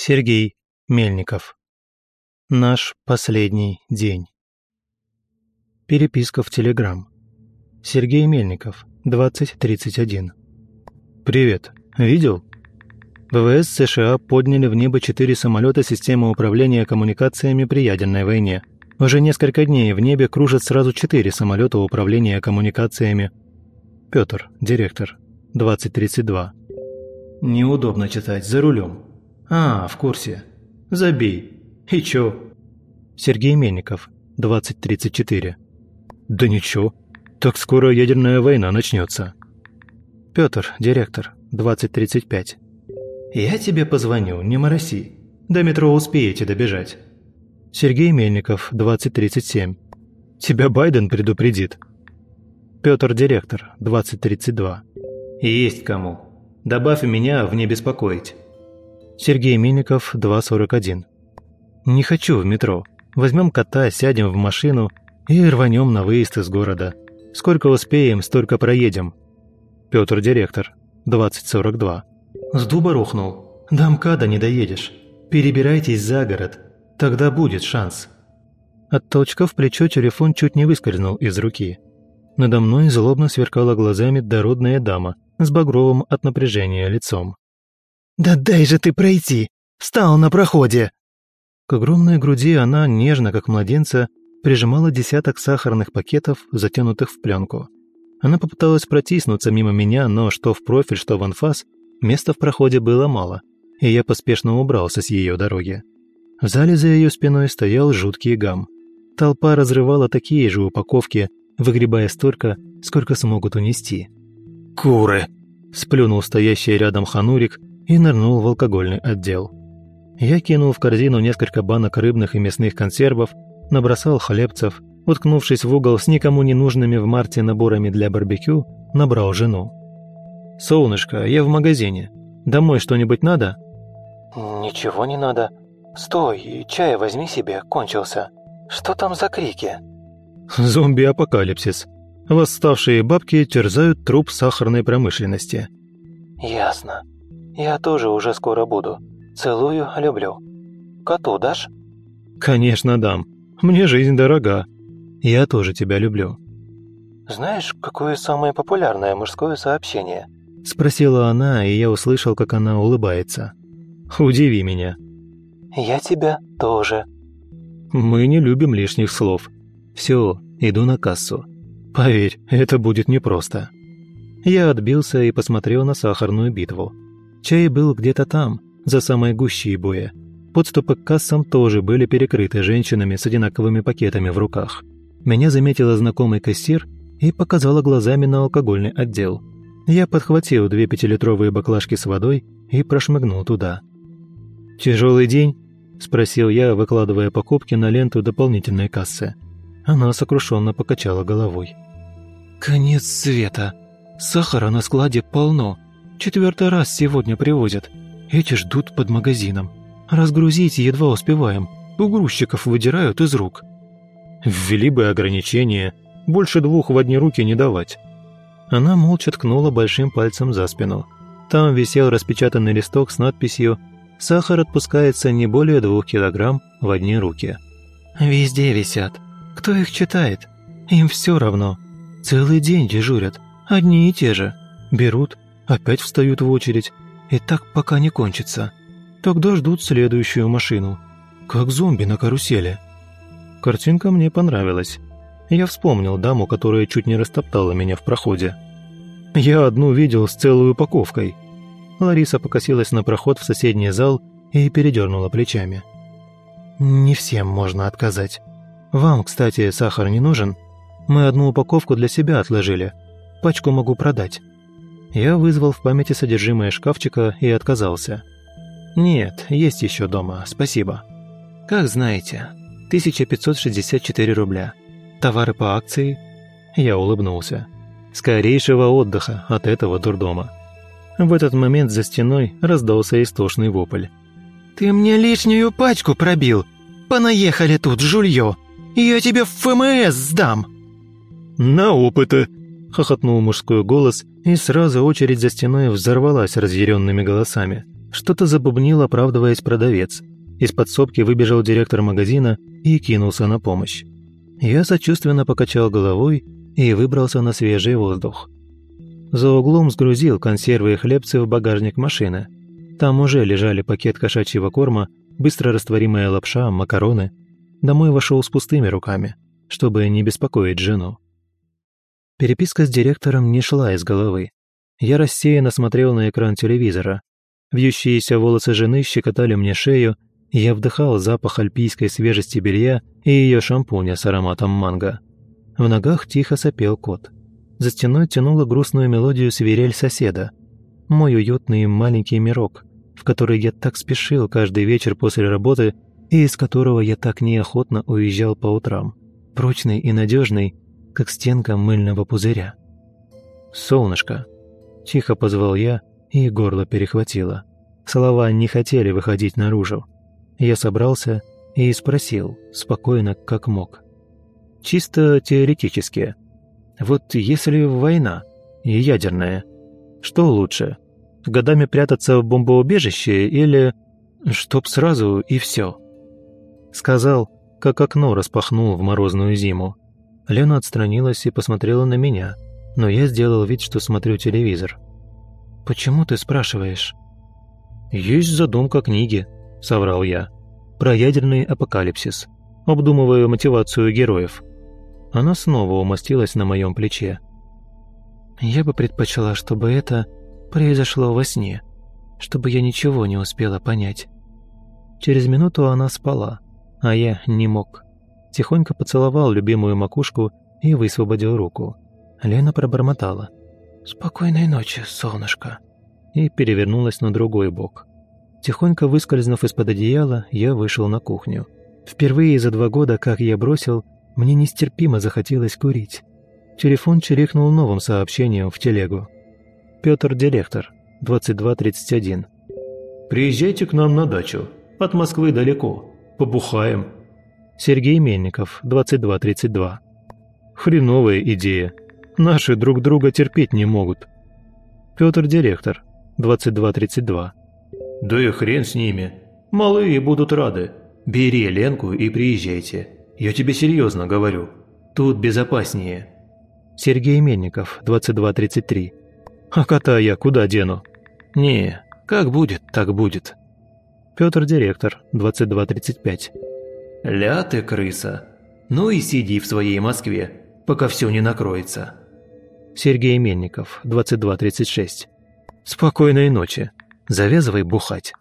Сергей Мельников. Наш последний день. Переписка в Телеграм. Сергей Мельников, 2031. Привет. Видел? ВВС США подняли в небо четыре самолета системы управления коммуникациями при ядерной войне. Уже несколько дней в небе кружат сразу четыре самолета управления коммуникациями. Петр, директор, 2032. Неудобно читать, за рулем. А, в курсе. Забей. И чё? Сергей Мельников, 2034. Да ничего. Так скоро ядерная война начнется. Петр, директор, 2035. Я тебе позвоню, не мороси. До метро успеете добежать. Сергей Мельников, 2037. Тебя Байден предупредит. Петр, директор, 2032. Есть кому. Добавь меня в «не беспокоить». Сергей Мельников, 241. Не хочу в метро. Возьмем кота, сядем в машину и рванем на выезд из города. Сколько успеем, столько проедем. Петр, директор, 2042. С дуба рухнул. До МКАДа не доедешь. Перебирайтесь за город. Тогда будет шанс. От толчка в плечо телефон чуть не выскользнул из руки. Надо мной злобно сверкала глазами дородная дама с багровым от напряжения лицом. «Да дай же ты пройти! Встал на проходе!» К огромной груди она, нежно как младенца, прижимала десяток сахарных пакетов, затянутых в пленку. Она попыталась протиснуться мимо меня, но что в профиль, что в анфас, места в проходе было мало, и я поспешно убрался с ее дороги. В зале за ее спиной стоял жуткий гам. Толпа разрывала такие же упаковки, выгребая столько, сколько смогут унести. «Куры!» – сплюнул стоящий рядом ханурик и нырнул в алкогольный отдел. Я кинул в корзину несколько банок рыбных и мясных консервов, набросал хлебцев, уткнувшись в угол с никому не нужными в марте наборами для барбекю, набрал жену. «Солнышко, я в магазине. Домой что-нибудь надо?» «Ничего не надо. Стой, чай возьми себе, кончился. Что там за крики?» «Зомби-апокалипсис. Восставшие бабки терзают труп сахарной промышленности». «Ясно. Я тоже уже скоро буду. Целую, люблю. Коту дашь?» «Конечно дам. Мне жизнь дорога. Я тоже тебя люблю». «Знаешь, какое самое популярное мужское сообщение?» Спросила она, и я услышал, как она улыбается. «Удиви меня». «Я тебя тоже». «Мы не любим лишних слов. Все, иду на кассу. Поверь, это будет непросто». Я отбился и посмотрел на сахарную битву. Чай был где-то там, за самой гущей боя. Подступы к кассам тоже были перекрыты женщинами с одинаковыми пакетами в руках. Меня заметила знакомый кассир и показала глазами на алкогольный отдел. Я подхватил две пятилитровые баклажки с водой и прошмыгнул туда. «Тяжелый день?» – спросил я, выкладывая покупки на ленту дополнительной кассы. Она сокрушенно покачала головой. «Конец света. Сахара на складе полно. Четвертый раз сегодня привозят. Эти ждут под магазином. Разгрузить едва успеваем. У грузчиков выдирают из рук. Ввели бы ограничения. Больше двух в одни руки не давать. Она молча ткнула большим пальцем за спину. Там висел распечатанный листок с надписью «Сахар отпускается не более двух килограмм в одни руки». «Везде висят. Кто их читает? Им все равно. Целый день дежурят. Одни и те же. Берут, опять встают в очередь. И так пока не кончится. Тогда ждут следующую машину. Как зомби на карусели. Картинка мне понравилась. Я вспомнил даму, которая чуть не растоптала меня в проходе. Я одну видел с целой упаковкой. Лариса покосилась на проход в соседний зал и передернула плечами. «Не всем можно отказать. Вам, кстати, сахар не нужен? Мы одну упаковку для себя отложили. Пачку могу продать. Я вызвал в памяти содержимое шкафчика и отказался. «Нет, есть еще дома, спасибо». «Как знаете, 1564 рубля. Товары по акции?» Я улыбнулся. «Скорейшего отдыха от этого дурдома». В этот момент за стеной раздался истошный вопль. «Ты мне лишнюю пачку пробил! Понаехали тут, жульё! Я тебе в ФМС сдам!» «На опыты!» — хохотнул мужской голос, и сразу очередь за стеной взорвалась разъяренными голосами. Что-то забубнил, оправдываясь продавец. Из подсобки выбежал директор магазина и кинулся на помощь. Я сочувственно покачал головой и выбрался на свежий воздух. За углом сгрузил консервы и хлебцы в багажник машины. Там уже лежали пакет кошачьего корма, быстро растворимая лапша, макароны. Домой вошел с пустыми руками, чтобы не беспокоить жену. Переписка с директором не шла из головы. Я рассеянно смотрел на экран телевизора. Вьющиеся волосы жены щекотали мне шею, и я вдыхал запах альпийской свежести белья и ее шампуня с ароматом манго. В ногах тихо сопел кот. За стеной тянула грустную мелодию свирель соседа. Мой уютный маленький мирок, в который я так спешил каждый вечер после работы и из которого я так неохотно уезжал по утрам. Прочный и надежный, как стенка мыльного пузыря. «Солнышко!» – тихо позвал я, и горло перехватило. Слова не хотели выходить наружу. Я собрался и спросил, спокойно, как мог. «Чисто теоретически. Вот если война и ядерная, что лучше? Годами прятаться в бомбоубежище или чтоб сразу и все?» Сказал, как окно распахнул в морозную зиму. Лена отстранилась и посмотрела на меня, но я сделал вид, что смотрю телевизор. «Почему ты спрашиваешь?» «Есть задумка книги», — соврал я. «Про ядерный апокалипсис. Обдумываю мотивацию героев». Она снова умостилась на моем плече. «Я бы предпочла, чтобы это произошло во сне, чтобы я ничего не успела понять». Через минуту она спала, а я не мог. Тихонько поцеловал любимую макушку и высвободил руку. Лена пробормотала. «Спокойной ночи, солнышко» и перевернулась на другой бок. Тихонько выскользнув из-под одеяла, я вышел на кухню. Впервые за два года, как я бросил, мне нестерпимо захотелось курить. Телефон чирикнул новым сообщением в телегу. Петр Директор, 2231. «Приезжайте к нам на дачу. От Москвы далеко. Побухаем». Сергей Мельников, 2232. «Хреновая идея. Наши друг друга терпеть не могут». Петр Директор, 2232. «Да и хрен с ними. Малые будут рады. Бери Ленку и приезжайте. Я тебе серьезно говорю. Тут безопаснее». Сергей Мельников, 2233. «А кота я куда дену?» «Не, как будет, так будет». Петр Директор, 2235. «Ля ты, крыса. Ну и сиди в своей Москве, пока все не накроется». Сергей Мельников, 2236. «Спокойной ночи. Завязывай бухать».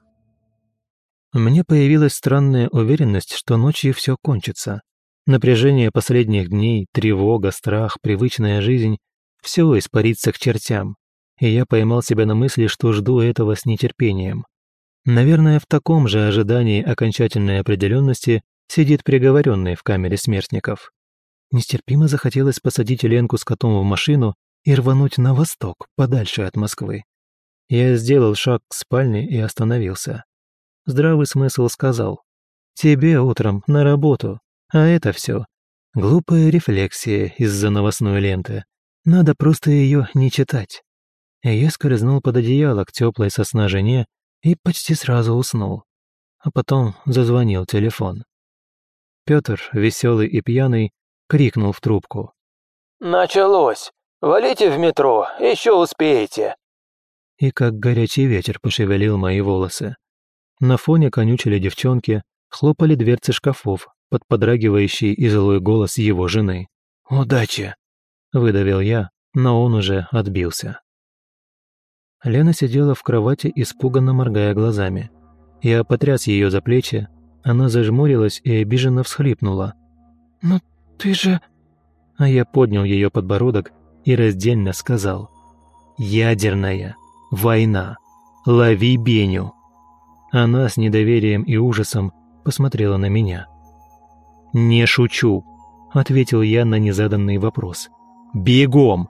Мне появилась странная уверенность, что ночью все кончится. Напряжение последних дней, тревога, страх, привычная жизнь – все испарится к чертям. И я поймал себя на мысли, что жду этого с нетерпением. Наверное, в таком же ожидании окончательной определенности сидит приговоренный в камере смертников. Нестерпимо захотелось посадить Ленку с котом в машину и рвануть на восток, подальше от Москвы. Я сделал шаг к спальне и остановился. Здравый смысл сказал. «Тебе утром на работу, а это все. Глупая рефлексия из-за новостной ленты. Надо просто ее не читать». Я скользнул под одеяло к теплой сосна жене и почти сразу уснул. А потом зазвонил телефон. Петр, веселый и пьяный, крикнул в трубку. «Началось! Валите в метро, еще успеете!» и как горячий ветер пошевелил мои волосы. На фоне конючили девчонки, хлопали дверцы шкафов под подрагивающий и злой голос его жены. «Удачи!» – выдавил я, но он уже отбился. Лена сидела в кровати, испуганно моргая глазами. Я потряс ее за плечи, она зажмурилась и обиженно всхлипнула. «Ну ты же...» А я поднял ее подбородок и раздельно сказал. «Ядерная!» Война. Лови Беню. Она с недоверием и ужасом посмотрела на меня. «Не шучу», — ответил я на незаданный вопрос. «Бегом!»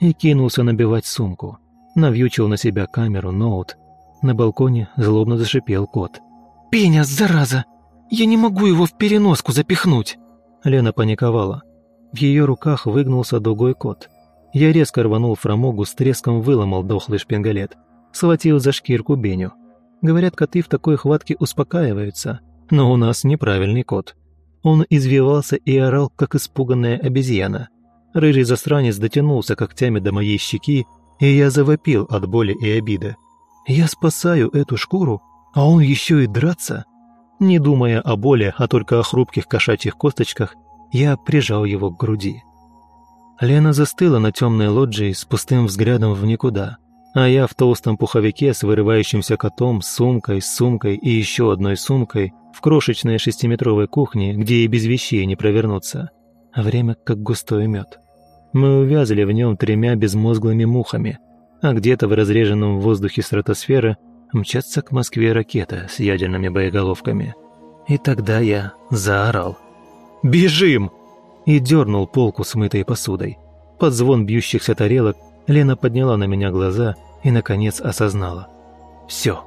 И кинулся набивать сумку. Навьючил на себя камеру, ноут. На балконе злобно зашипел кот. «Пеня, зараза! Я не могу его в переноску запихнуть!» Лена паниковала. В ее руках выгнулся дугой кот. Я резко рванул фрамогу, с треском выломал дохлый шпингалет. Схватил за шкирку Беню. Говорят, коты в такой хватке успокаиваются, но у нас неправильный кот. Он извивался и орал, как испуганная обезьяна. Рыжий засранец дотянулся когтями до моей щеки, и я завопил от боли и обиды. Я спасаю эту шкуру, а он еще и драться? Не думая о боли, а только о хрупких кошачьих косточках, я прижал его к груди. Лена застыла на темной лоджии с пустым взглядом в никуда, а я в толстом пуховике с вырывающимся котом, сумкой, сумкой и еще одной сумкой в крошечной шестиметровой кухне, где и без вещей не провернуться. Время как густой мед. Мы увязли в нем тремя безмозглыми мухами, а где-то в разреженном воздухе стратосферы мчатся к Москве ракета с ядерными боеголовками. И тогда я заорал. «Бежим!» и дернул полку с мытой посудой. Под звон бьющихся тарелок Лена подняла на меня глаза и, наконец, осознала. «Все».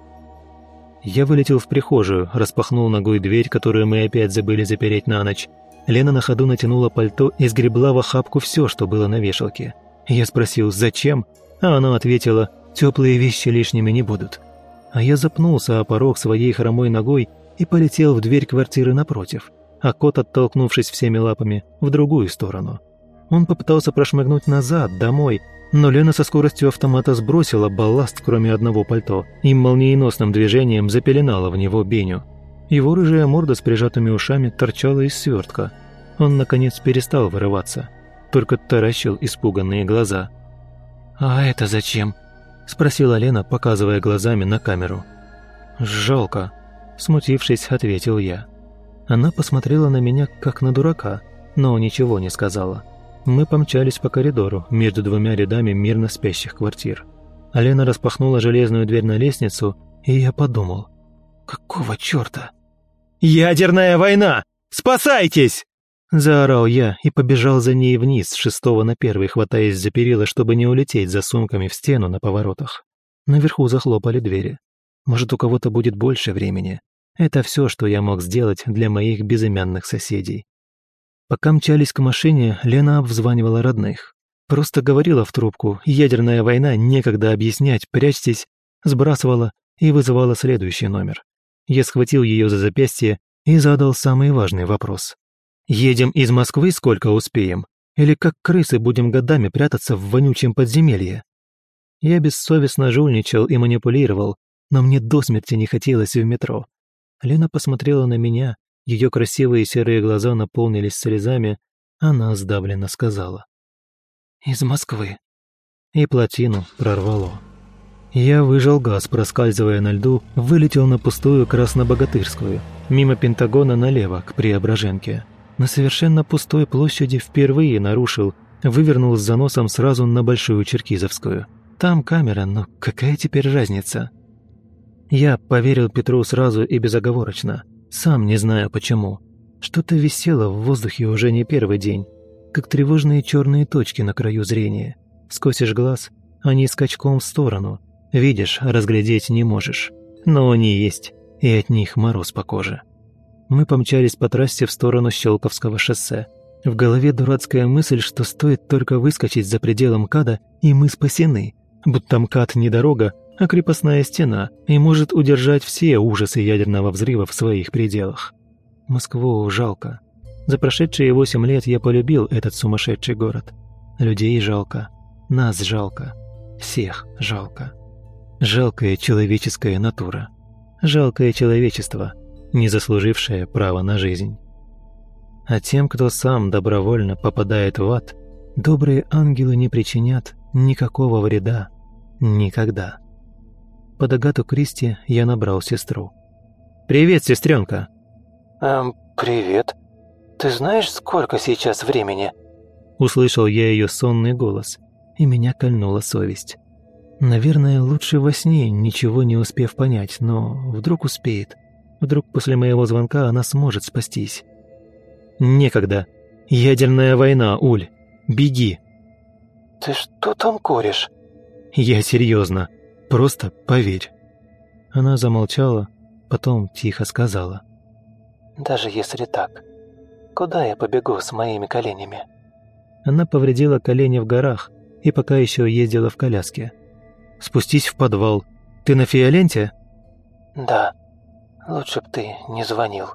Я вылетел в прихожую, распахнул ногой дверь, которую мы опять забыли запереть на ночь. Лена на ходу натянула пальто и сгребла в охапку все, что было на вешалке. Я спросил «Зачем?», а она ответила «Теплые вещи лишними не будут». А я запнулся о порог своей хромой ногой и полетел в дверь квартиры напротив – а кот, оттолкнувшись всеми лапами, в другую сторону. Он попытался прошмыгнуть назад, домой, но Лена со скоростью автомата сбросила балласт, кроме одного пальто, и молниеносным движением запеленала в него Беню. Его рыжая морда с прижатыми ушами торчала из свертка. Он, наконец, перестал вырываться, только таращил испуганные глаза. «А это зачем?» – спросила Лена, показывая глазами на камеру. «Жалко», – смутившись, ответил я. Она посмотрела на меня, как на дурака, но ничего не сказала. Мы помчались по коридору между двумя рядами мирно спящих квартир. Алена распахнула железную дверь на лестницу, и я подумал, какого черта? «Ядерная война! Спасайтесь!» Заорал я и побежал за ней вниз с шестого на первый, хватаясь за перила, чтобы не улететь за сумками в стену на поворотах. Наверху захлопали двери. Может, у кого-то будет больше времени. Это все, что я мог сделать для моих безымянных соседей. Пока мчались к машине, Лена обзванивала родных. Просто говорила в трубку, ядерная война, некогда объяснять, прячьтесь, сбрасывала и вызывала следующий номер. Я схватил ее за запястье и задал самый важный вопрос. «Едем из Москвы сколько успеем? Или как крысы будем годами прятаться в вонючем подземелье?» Я бессовестно жульничал и манипулировал, но мне до смерти не хотелось в метро. Лена посмотрела на меня, ее красивые серые глаза наполнились слезами, она сдавленно сказала. «Из Москвы». И плотину прорвало. Я выжал газ, проскальзывая на льду, вылетел на пустую Краснобогатырскую, мимо Пентагона налево, к Преображенке. На совершенно пустой площади впервые нарушил, вывернул с заносом сразу на Большую Черкизовскую. Там камера, но какая теперь разница? Я поверил Петру сразу и безоговорочно, сам не знаю почему. Что-то висело в воздухе уже не первый день, как тревожные черные точки на краю зрения. Скосишь глаз, они скачком в сторону. Видишь, разглядеть не можешь. Но они есть, и от них мороз по коже. Мы помчались по трассе в сторону Щелковского шоссе. В голове дурацкая мысль, что стоит только выскочить за пределом МКАДа, и мы спасены. Будто МКАД не дорога, а крепостная стена и может удержать все ужасы ядерного взрыва в своих пределах. Москву жалко. За прошедшие восемь лет я полюбил этот сумасшедший город. Людей жалко, нас жалко, всех жалко. Жалкая человеческая натура. Жалкое человечество, не заслужившее право на жизнь. А тем, кто сам добровольно попадает в ад, добрые ангелы не причинят никакого вреда никогда. Под Агату Кристи я набрал сестру. «Привет, сестренка!» «Эм, привет. Ты знаешь, сколько сейчас времени?» Услышал я ее сонный голос, и меня кольнула совесть. Наверное, лучше во сне, ничего не успев понять, но вдруг успеет. Вдруг после моего звонка она сможет спастись. «Некогда. Ядерная война, Уль. Беги!» «Ты что там куришь?» «Я серьезно. Просто поверь». Она замолчала, потом тихо сказала. «Даже если так, куда я побегу с моими коленями?» Она повредила колени в горах и пока еще ездила в коляске. «Спустись в подвал. Ты на Фиоленте?» «Да. Лучше б ты не звонил».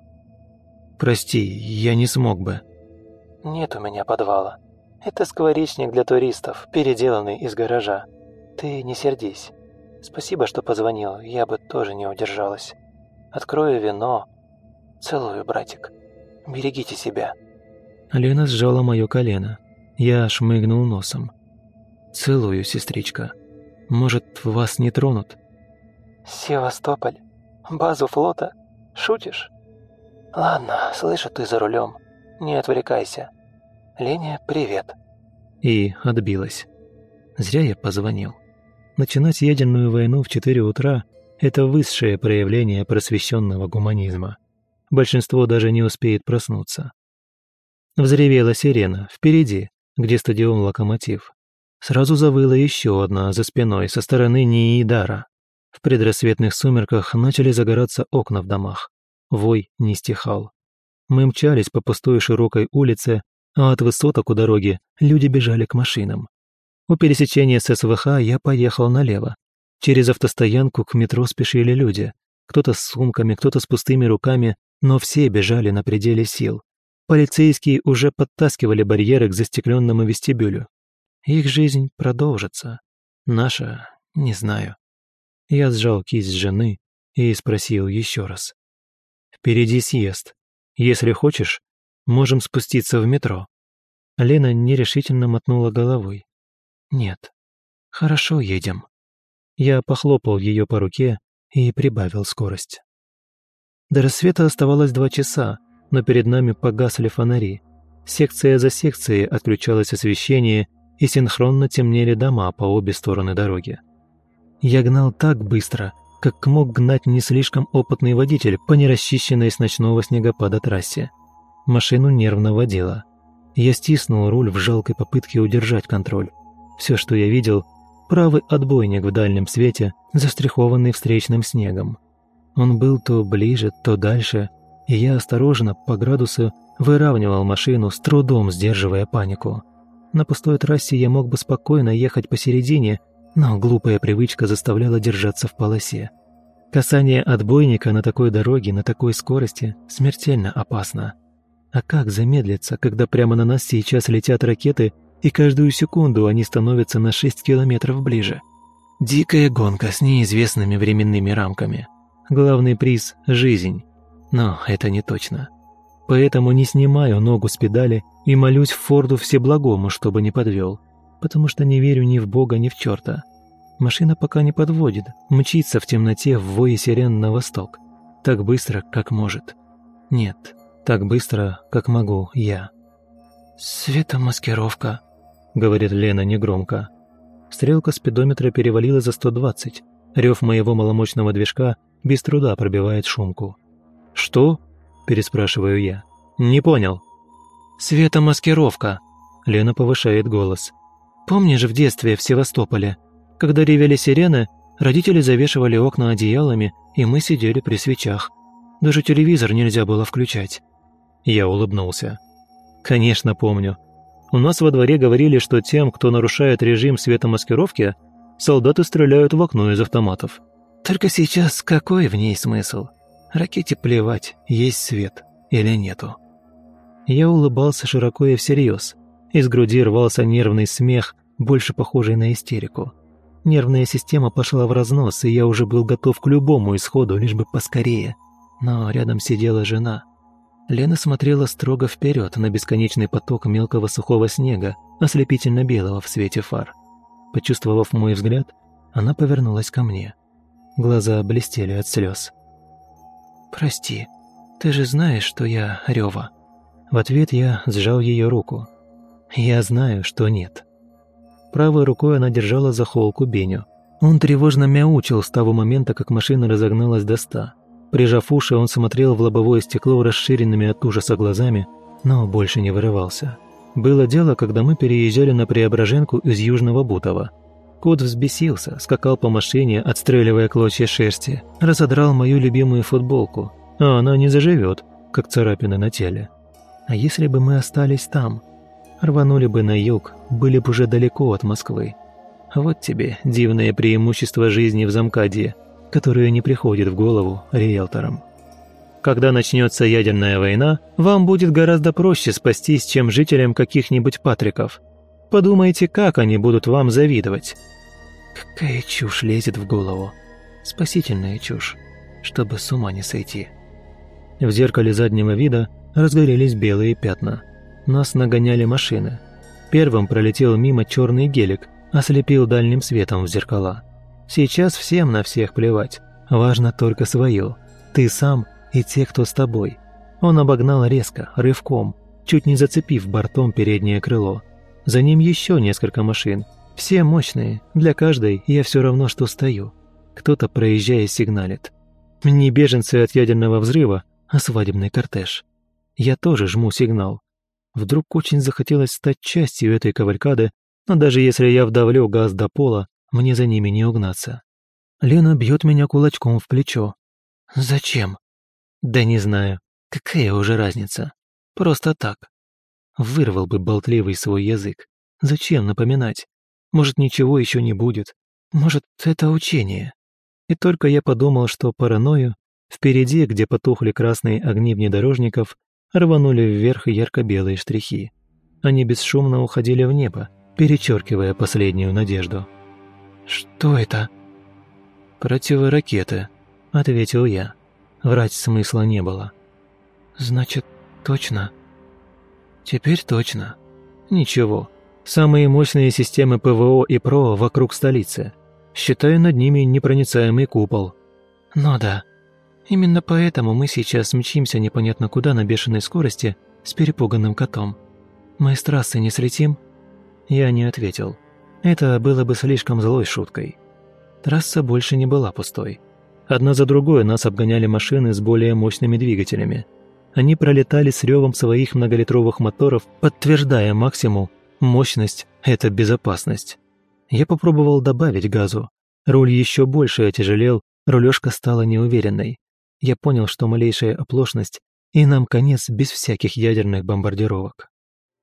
«Прости, я не смог бы». «Нет у меня подвала. Это скворечник для туристов, переделанный из гаража. Ты не сердись. Спасибо, что позвонил, я бы тоже не удержалась. Открою вино. Целую, братик. Берегите себя». Лена сжала мое колено. Я шмыгнул носом. «Целую, сестричка. Может, вас не тронут?» «Севастополь? Базу флота? Шутишь?» «Ладно, слышу, ты за рулем. Не отвлекайся. Леня, привет». И отбилась. Зря я позвонил. Начинать ядерную войну в 4 утра – это высшее проявление просвещенного гуманизма. Большинство даже не успеет проснуться. Взревела сирена впереди, где стадион «Локомотив». Сразу завыла еще одна за спиной со стороны Нии Дара. В предрассветных сумерках начали загораться окна в домах. Вой не стихал. Мы мчались по пустой широкой улице, а от высоток у дороги люди бежали к машинам. У пересечения с СВХ я поехал налево. Через автостоянку к метро спешили люди. Кто-то с сумками, кто-то с пустыми руками, но все бежали на пределе сил. Полицейские уже подтаскивали барьеры к застекленному вестибюлю. Их жизнь продолжится. Наша — не знаю. Я сжал кисть жены и спросил еще раз. «Впереди съезд. Если хочешь, можем спуститься в метро». Лена нерешительно мотнула головой. «Нет. Хорошо, едем». Я похлопал ее по руке и прибавил скорость. До рассвета оставалось два часа, но перед нами погасли фонари. Секция за секцией отключалось освещение, и синхронно темнели дома по обе стороны дороги. Я гнал так быстро, как мог гнать не слишком опытный водитель по нерасчищенной с ночного снегопада трассе. Машину нервно водила. Я стиснул руль в жалкой попытке удержать контроль. Все, что я видел – правый отбойник в дальнем свете, застрихованный встречным снегом. Он был то ближе, то дальше, и я осторожно, по градусу, выравнивал машину, с трудом сдерживая панику. На пустой трассе я мог бы спокойно ехать посередине, но глупая привычка заставляла держаться в полосе. Касание отбойника на такой дороге, на такой скорости смертельно опасно. А как замедлиться, когда прямо на нас сейчас летят ракеты, и каждую секунду они становятся на 6 километров ближе? Дикая гонка с неизвестными временными рамками. Главный приз – жизнь. Но это не точно. Поэтому не снимаю ногу с педали и молюсь Форду Всеблагому, чтобы не подвел, потому что не верю ни в Бога, ни в черта. Машина пока не подводит, мчится в темноте в вое сирен на восток. Так быстро, как может. Нет, так быстро, как могу я. «Светомаскировка», — говорит Лена негромко. Стрелка спидометра перевалила за 120. Рев моего маломощного движка без труда пробивает шумку. «Что?» – переспрашиваю я. «Не понял». «Светомаскировка», – Лена повышает голос. «Помнишь в детстве в Севастополе, когда ревели сирены, родители завешивали окна одеялами, и мы сидели при свечах. Даже телевизор нельзя было включать». Я улыбнулся. «Конечно помню. У нас во дворе говорили, что тем, кто нарушает режим светомаскировки, солдаты стреляют в окно из автоматов. Только сейчас какой в ней смысл? Ракете плевать, есть свет или нету. Я улыбался широко и всерьез. Из груди рвался нервный смех, больше похожий на истерику. Нервная система пошла в разнос, и я уже был готов к любому исходу, лишь бы поскорее. Но рядом сидела жена. Лена смотрела строго вперед на бесконечный поток мелкого сухого снега, ослепительно белого в свете фар. Почувствовав мой взгляд, она повернулась ко мне. Глаза блестели от слез. «Прости, ты же знаешь, что я Рёва». В ответ я сжал ее руку. «Я знаю, что нет». Правой рукой она держала за холку Беню. Он тревожно мяучил с того момента, как машина разогналась до ста. Прижав уши, он смотрел в лобовое стекло расширенными от ужаса глазами, но больше не вырывался. Было дело, когда мы переезжали на Преображенку из Южного Бутова – Кот взбесился, скакал по машине, отстреливая клочья шерсти, разодрал мою любимую футболку, а она не заживет, как царапины на теле. А если бы мы остались там? Рванули бы на юг, были бы уже далеко от Москвы. Вот тебе дивное преимущество жизни в Замкадье. которая не приходит в голову риэлторам. Когда начнется ядерная война, вам будет гораздо проще спастись, чем жителям каких-нибудь Патриков. Подумайте, как они будут вам завидовать. Какая чушь лезет в голову. Спасительная чушь, чтобы с ума не сойти. В зеркале заднего вида разгорелись белые пятна. Нас нагоняли машины. Первым пролетел мимо черный гелик, ослепил дальним светом в зеркала. Сейчас всем на всех плевать. Важно только свое. Ты сам и те, кто с тобой. Он обогнал резко, рывком, чуть не зацепив бортом переднее крыло. За ним еще несколько машин. Все мощные, для каждой я все равно, что стою. Кто-то, проезжая, сигналит. Не беженцы от ядерного взрыва, а свадебный кортеж. Я тоже жму сигнал. Вдруг очень захотелось стать частью этой кавалькады, но даже если я вдавлю газ до пола, мне за ними не угнаться. Лена бьет меня кулачком в плечо. «Зачем?» Да не знаю, какая уже разница. Просто так. Вырвал бы болтливый свой язык. Зачем напоминать? Может, ничего еще не будет. Может, это учение. И только я подумал, что паранойю, впереди, где потухли красные огни внедорожников, рванули вверх ярко-белые штрихи. Они бесшумно уходили в небо, перечеркивая последнюю надежду. «Что это?» «Противоракеты», — ответил я. Врать смысла не было. «Значит, точно?» «Теперь точно. Ничего. Самые мощные системы ПВО и ПРО вокруг столицы. Считаю над ними непроницаемый купол». «Ну да. Именно поэтому мы сейчас мчимся непонятно куда на бешеной скорости с перепуганным котом. Мы с трассы не слетим?» Я не ответил. Это было бы слишком злой шуткой. Трасса больше не была пустой. Одна за другой нас обгоняли машины с более мощными двигателями. Они пролетали с ревом своих многолитровых моторов, подтверждая максимум «мощность – это безопасность». Я попробовал добавить газу. Руль еще больше отяжелел, рулежка стала неуверенной. Я понял, что малейшая оплошность, и нам конец без всяких ядерных бомбардировок.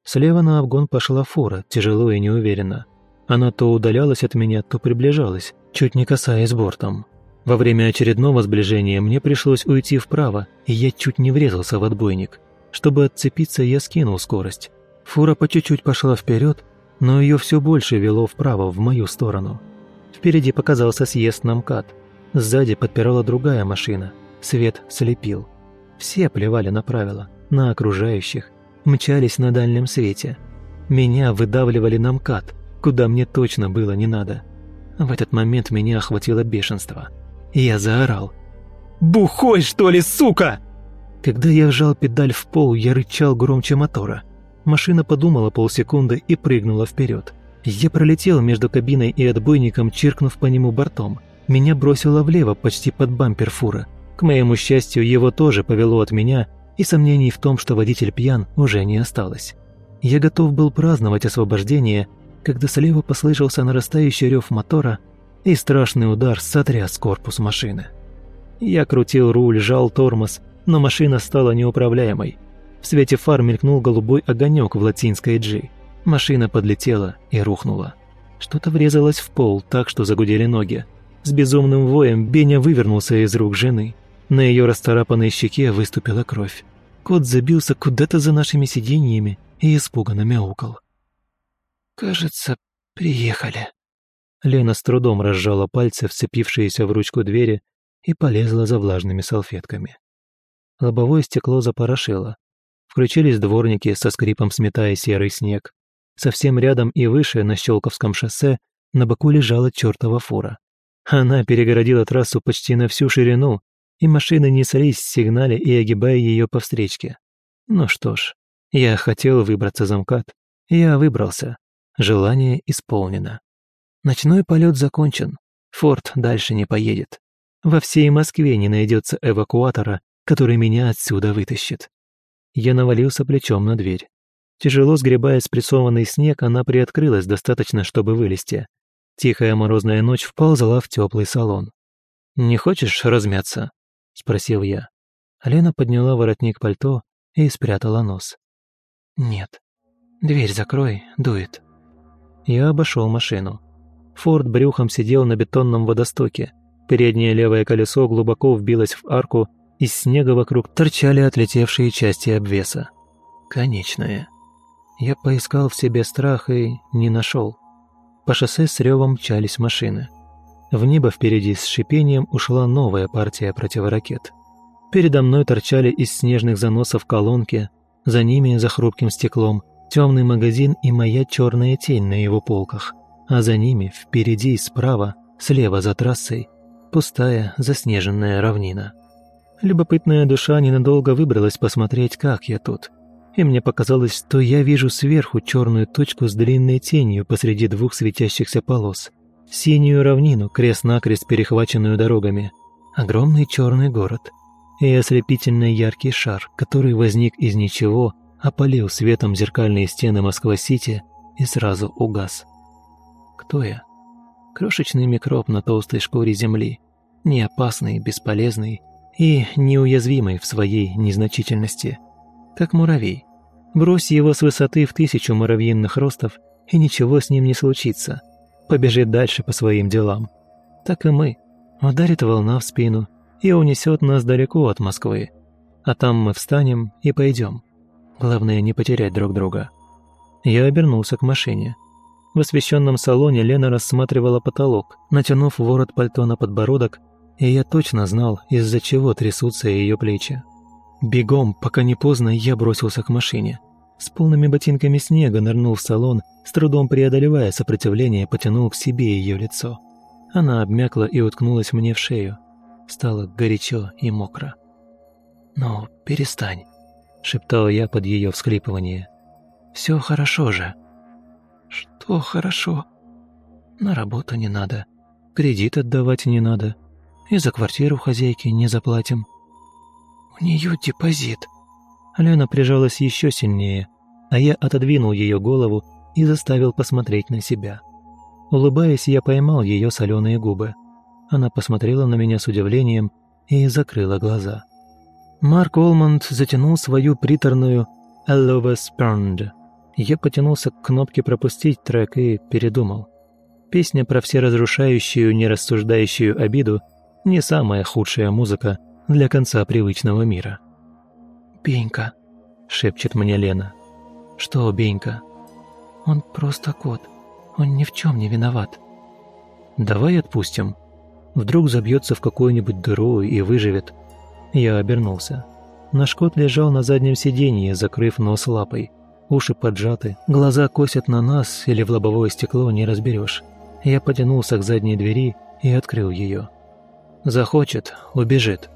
Слева на обгон пошла фура, тяжело и неуверенно. Она то удалялась от меня, то приближалась, чуть не касаясь бортом. Во время очередного сближения мне пришлось уйти вправо, и я чуть не врезался в отбойник. Чтобы отцепиться, я скинул скорость. Фура по чуть-чуть пошла вперед, но ее все больше вело вправо, в мою сторону. Впереди показался съезд на МКАД. Сзади подпирала другая машина. Свет слепил. Все плевали на правила, на окружающих, мчались на дальнем свете. Меня выдавливали на МКАД, куда мне точно было не надо. В этот момент меня охватило бешенство – я заорал. «Бухой, что ли, сука?» Когда я вжал педаль в пол, я рычал громче мотора. Машина подумала полсекунды и прыгнула вперед. Я пролетел между кабиной и отбойником, чиркнув по нему бортом. Меня бросило влево, почти под бампер фура. К моему счастью, его тоже повело от меня, и сомнений в том, что водитель пьян, уже не осталось. Я готов был праздновать освобождение, когда слева послышался нарастающий рев мотора – и страшный удар сотряс корпус машины. Я крутил руль, жал тормоз, но машина стала неуправляемой. В свете фар мелькнул голубой огонек в латинской G. Машина подлетела и рухнула. Что-то врезалось в пол так, что загудели ноги. С безумным воем Беня вывернулся из рук жены. На ее расцарапанной щеке выступила кровь. Кот забился куда-то за нашими сиденьями и испуганно мяукал. «Кажется, приехали», Лена с трудом разжала пальцы, вцепившиеся в ручку двери, и полезла за влажными салфетками. Лобовое стекло запорошило. Включились дворники, со скрипом сметая серый снег. Совсем рядом и выше, на Щелковском шоссе, на боку лежала чертова фура. Она перегородила трассу почти на всю ширину, и машины неслись, сигнали и огибая ее по встречке. Ну что ж, я хотел выбраться за МКАД. Я выбрался. Желание исполнено. Ночной полет закончен. Форд дальше не поедет. Во всей Москве не найдется эвакуатора, который меня отсюда вытащит. Я навалился плечом на дверь. Тяжело сгребая спрессованный снег, она приоткрылась достаточно, чтобы вылезти. Тихая морозная ночь вползла в теплый салон. «Не хочешь размяться?» – спросил я. Лена подняла воротник пальто и спрятала нос. «Нет. Дверь закрой, дует». Я обошел машину. Форд брюхом сидел на бетонном водостоке. Переднее левое колесо глубоко вбилось в арку, из снега вокруг торчали отлетевшие части обвеса. Конечное. Я поискал в себе страх и не нашел. По шоссе с ревом мчались машины. В небо впереди с шипением ушла новая партия противоракет. Передо мной торчали из снежных заносов колонки, за ними, за хрупким стеклом, темный магазин и моя черная тень на его полках, а за ними, впереди и справа, слева за трассой, пустая заснеженная равнина. Любопытная душа ненадолго выбралась посмотреть, как я тут – и мне показалось, что я вижу сверху черную точку с длинной тенью посреди двух светящихся полос. Синюю равнину, крест-накрест перехваченную дорогами. Огромный черный город. И ослепительно яркий шар, который возник из ничего, опалил светом зеркальные стены Москва-Сити и сразу угас. Кто я? Крошечный микроб на толстой шкуре земли. Не опасный, бесполезный и неуязвимый в своей незначительности – как муравей. Брось его с высоты в тысячу муравьиных ростов, и ничего с ним не случится. Побежит дальше по своим делам. Так и мы. Ударит волна в спину и унесет нас далеко от Москвы. А там мы встанем и пойдем. Главное, не потерять друг друга. Я обернулся к машине. В освещенном салоне Лена рассматривала потолок, натянув ворот пальто на подбородок, и я точно знал, из-за чего трясутся ее плечи. Бегом, пока не поздно, я бросился к машине. С полными ботинками снега нырнул в салон, с трудом преодолевая сопротивление, потянул к себе ее лицо. Она обмякла и уткнулась мне в шею. Стало горячо и мокро. «Ну, перестань», — шептал я под ее всхлипывание. «Все хорошо же». «Что хорошо?» «На работу не надо, кредит отдавать не надо, и за квартиру хозяйки не заплатим». «У нее депозит». Лена прижалась еще сильнее, а я отодвинул ее голову и заставил посмотреть на себя. Улыбаясь, я поймал ее соленые губы. Она посмотрела на меня с удивлением и закрыла глаза. Марк Олмонд затянул свою приторную «Alova Spurned». Я потянулся к кнопке «Пропустить» трек и передумал. Песня про всеразрушающую, нерассуждающую обиду – не самая худшая музыка – для конца привычного мира. «Бенька», — шепчет мне Лена. «Что, Бенька?» «Он просто кот. Он ни в чем не виноват». «Давай отпустим. Вдруг забьется в какую-нибудь дыру и выживет». Я обернулся. Наш кот лежал на заднем сиденье, закрыв нос лапой. Уши поджаты, глаза косят на нас или в лобовое стекло не разберешь. Я потянулся к задней двери и открыл ее. Захочет – убежит.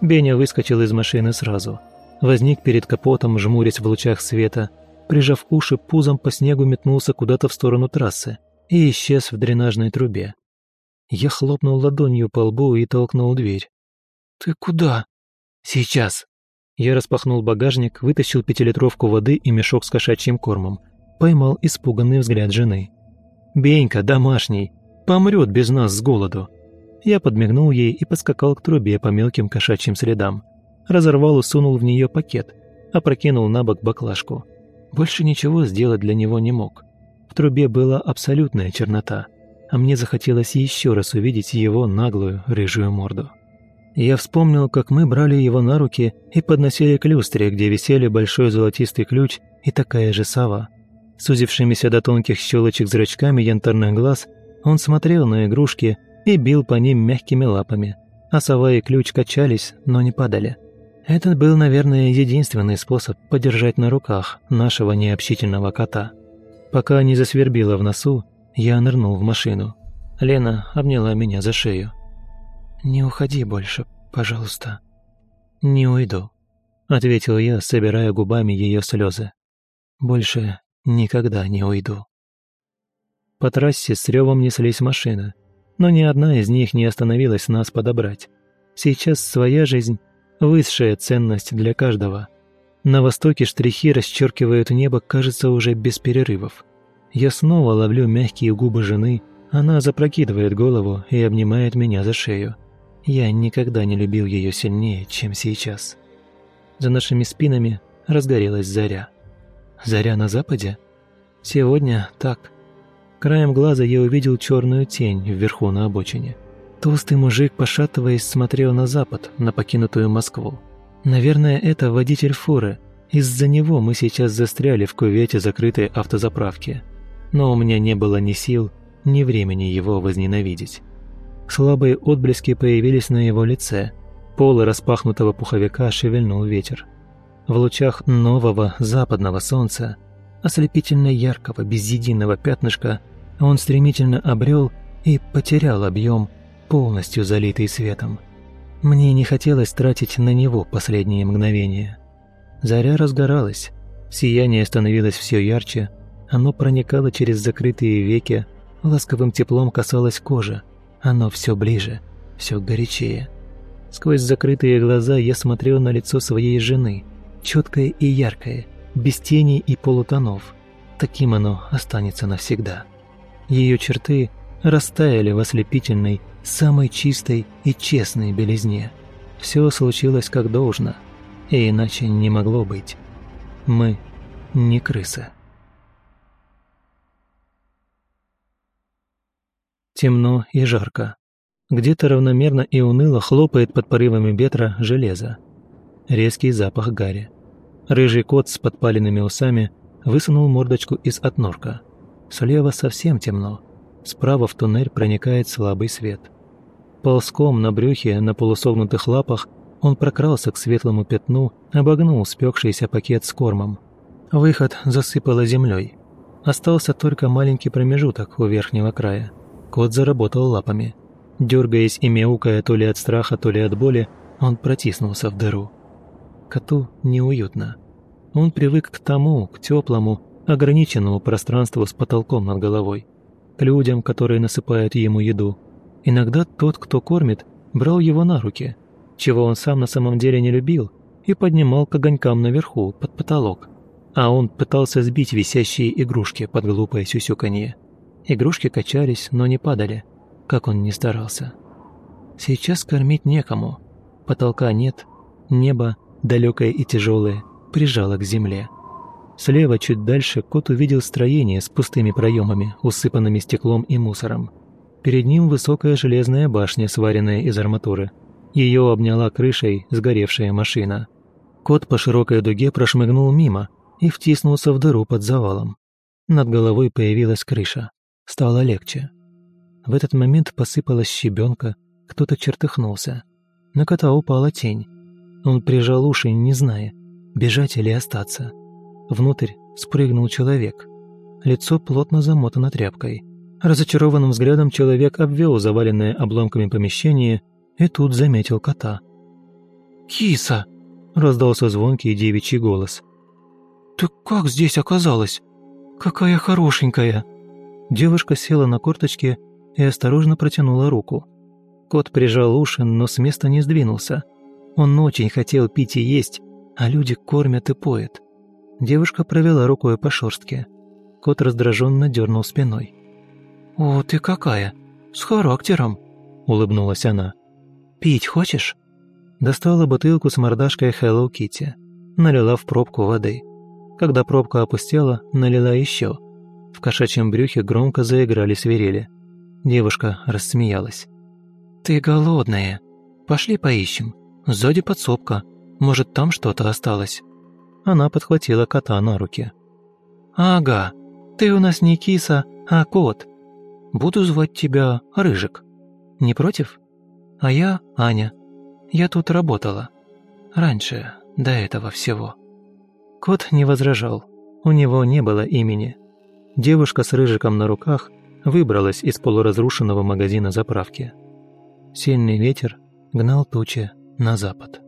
Беня выскочил из машины сразу. Возник перед капотом, жмурясь в лучах света, прижав уши пузом по снегу метнулся куда-то в сторону трассы и исчез в дренажной трубе. Я хлопнул ладонью по лбу и толкнул дверь. «Ты куда?» «Сейчас». Я распахнул багажник, вытащил пятилитровку воды и мешок с кошачьим кормом. Поймал испуганный взгляд жены. «Бенька, домашний, помрет без нас с голоду». Я подмигнул ей и подскакал к трубе по мелким кошачьим следам. Разорвал и сунул в нее пакет, опрокинул на бок баклажку. Больше ничего сделать для него не мог. В трубе была абсолютная чернота, а мне захотелось еще раз увидеть его наглую рыжую морду. Я вспомнил, как мы брали его на руки и подносили к люстре, где висели большой золотистый ключ и такая же сова. Сузившимися до тонких щелочек зрачками янтарных глаз, он смотрел на игрушки и бил по ним мягкими лапами, а сова и ключ качались, но не падали. Это был, наверное, единственный способ подержать на руках нашего необщительного кота. Пока не засвербило в носу, я нырнул в машину. Лена обняла меня за шею. «Не уходи больше, пожалуйста». «Не уйду», — ответил я, собирая губами ее слезы. «Больше никогда не уйду». По трассе с ревом неслись машины — но ни одна из них не остановилась нас подобрать. Сейчас своя жизнь – высшая ценность для каждого. На востоке штрихи расчеркивают небо, кажется, уже без перерывов. Я снова ловлю мягкие губы жены, она запрокидывает голову и обнимает меня за шею. Я никогда не любил ее сильнее, чем сейчас. За нашими спинами разгорелась заря. Заря на западе? Сегодня так – Краем глаза я увидел черную тень вверху на обочине. Толстый мужик, пошатываясь, смотрел на запад, на покинутую Москву. Наверное, это водитель фуры. Из-за него мы сейчас застряли в кувете закрытой автозаправки. Но у меня не было ни сил, ни времени его возненавидеть. Слабые отблески появились на его лице. Полы распахнутого пуховика шевельнул ветер. В лучах нового западного солнца, ослепительно яркого, без единого пятнышка, он стремительно обрел и потерял объем, полностью залитый светом. Мне не хотелось тратить на него последние мгновения. Заря разгоралась, сияние становилось все ярче, оно проникало через закрытые веки, ласковым теплом касалось кожи, оно все ближе, все горячее. Сквозь закрытые глаза я смотрел на лицо своей жены, четкое и яркое, без теней и полутонов. Таким оно останется навсегда. Ее черты растаяли в ослепительной, самой чистой и честной белизне. Все случилось как должно, и иначе не могло быть. Мы не крысы. Темно и жарко. Где-то равномерно и уныло хлопает под порывами ветра железо. Резкий запах гари. Рыжий кот с подпаленными усами высунул мордочку из отнорка. Слева совсем темно. Справа в туннель проникает слабый свет. Ползком на брюхе, на полусогнутых лапах, он прокрался к светлому пятну, обогнул спекшийся пакет с кормом. Выход засыпало землей. Остался только маленький промежуток у верхнего края. Кот заработал лапами. Дергаясь и мяукая то ли от страха, то ли от боли, он протиснулся в дыру. Коту неуютно. Он привык к тому, к теплому, ограниченному пространству с потолком над головой к людям, которые насыпают ему еду. Иногда тот, кто кормит, брал его на руки, чего он сам на самом деле не любил, и поднимал к огонькам наверху, под потолок. А он пытался сбить висящие игрушки под глупое сюсюканье. Игрушки качались, но не падали, как он ни старался. Сейчас кормить некому. Потолка нет, небо, далекое и тяжелое, прижало к земле. Слева, чуть дальше, кот увидел строение с пустыми проемами, усыпанными стеклом и мусором. Перед ним высокая железная башня, сваренная из арматуры. Ее обняла крышей сгоревшая машина. Кот по широкой дуге прошмыгнул мимо и втиснулся в дыру под завалом. Над головой появилась крыша. Стало легче. В этот момент посыпалась щебенка, кто-то чертыхнулся. На кота упала тень. Он прижал уши, не зная, бежать или остаться. Внутрь спрыгнул человек. Лицо плотно замотано тряпкой. Разочарованным взглядом человек обвел заваленное обломками помещение и тут заметил кота. «Киса!» – раздался звонкий девичий голос. «Ты как здесь оказалась? Какая хорошенькая!» Девушка села на корточки и осторожно протянула руку. Кот прижал уши, но с места не сдвинулся. Он очень хотел пить и есть, а люди кормят и поят. Девушка провела рукой по шорстке. Кот раздраженно дернул спиной. «О, ты какая! С характером!» – улыбнулась она. «Пить хочешь?» Достала бутылку с мордашкой Hello Kitty. Налила в пробку воды. Когда пробка опустела, налила еще. В кошачьем брюхе громко заиграли свирели. Девушка рассмеялась. «Ты голодная. Пошли поищем. Сзади подсобка. Может, там что-то осталось». Она подхватила кота на руки. «Ага, ты у нас не киса, а кот. Буду звать тебя Рыжик. Не против? А я Аня. Я тут работала. Раньше, до этого всего». Кот не возражал. У него не было имени. Девушка с Рыжиком на руках выбралась из полуразрушенного магазина заправки. Сильный ветер гнал тучи на запад.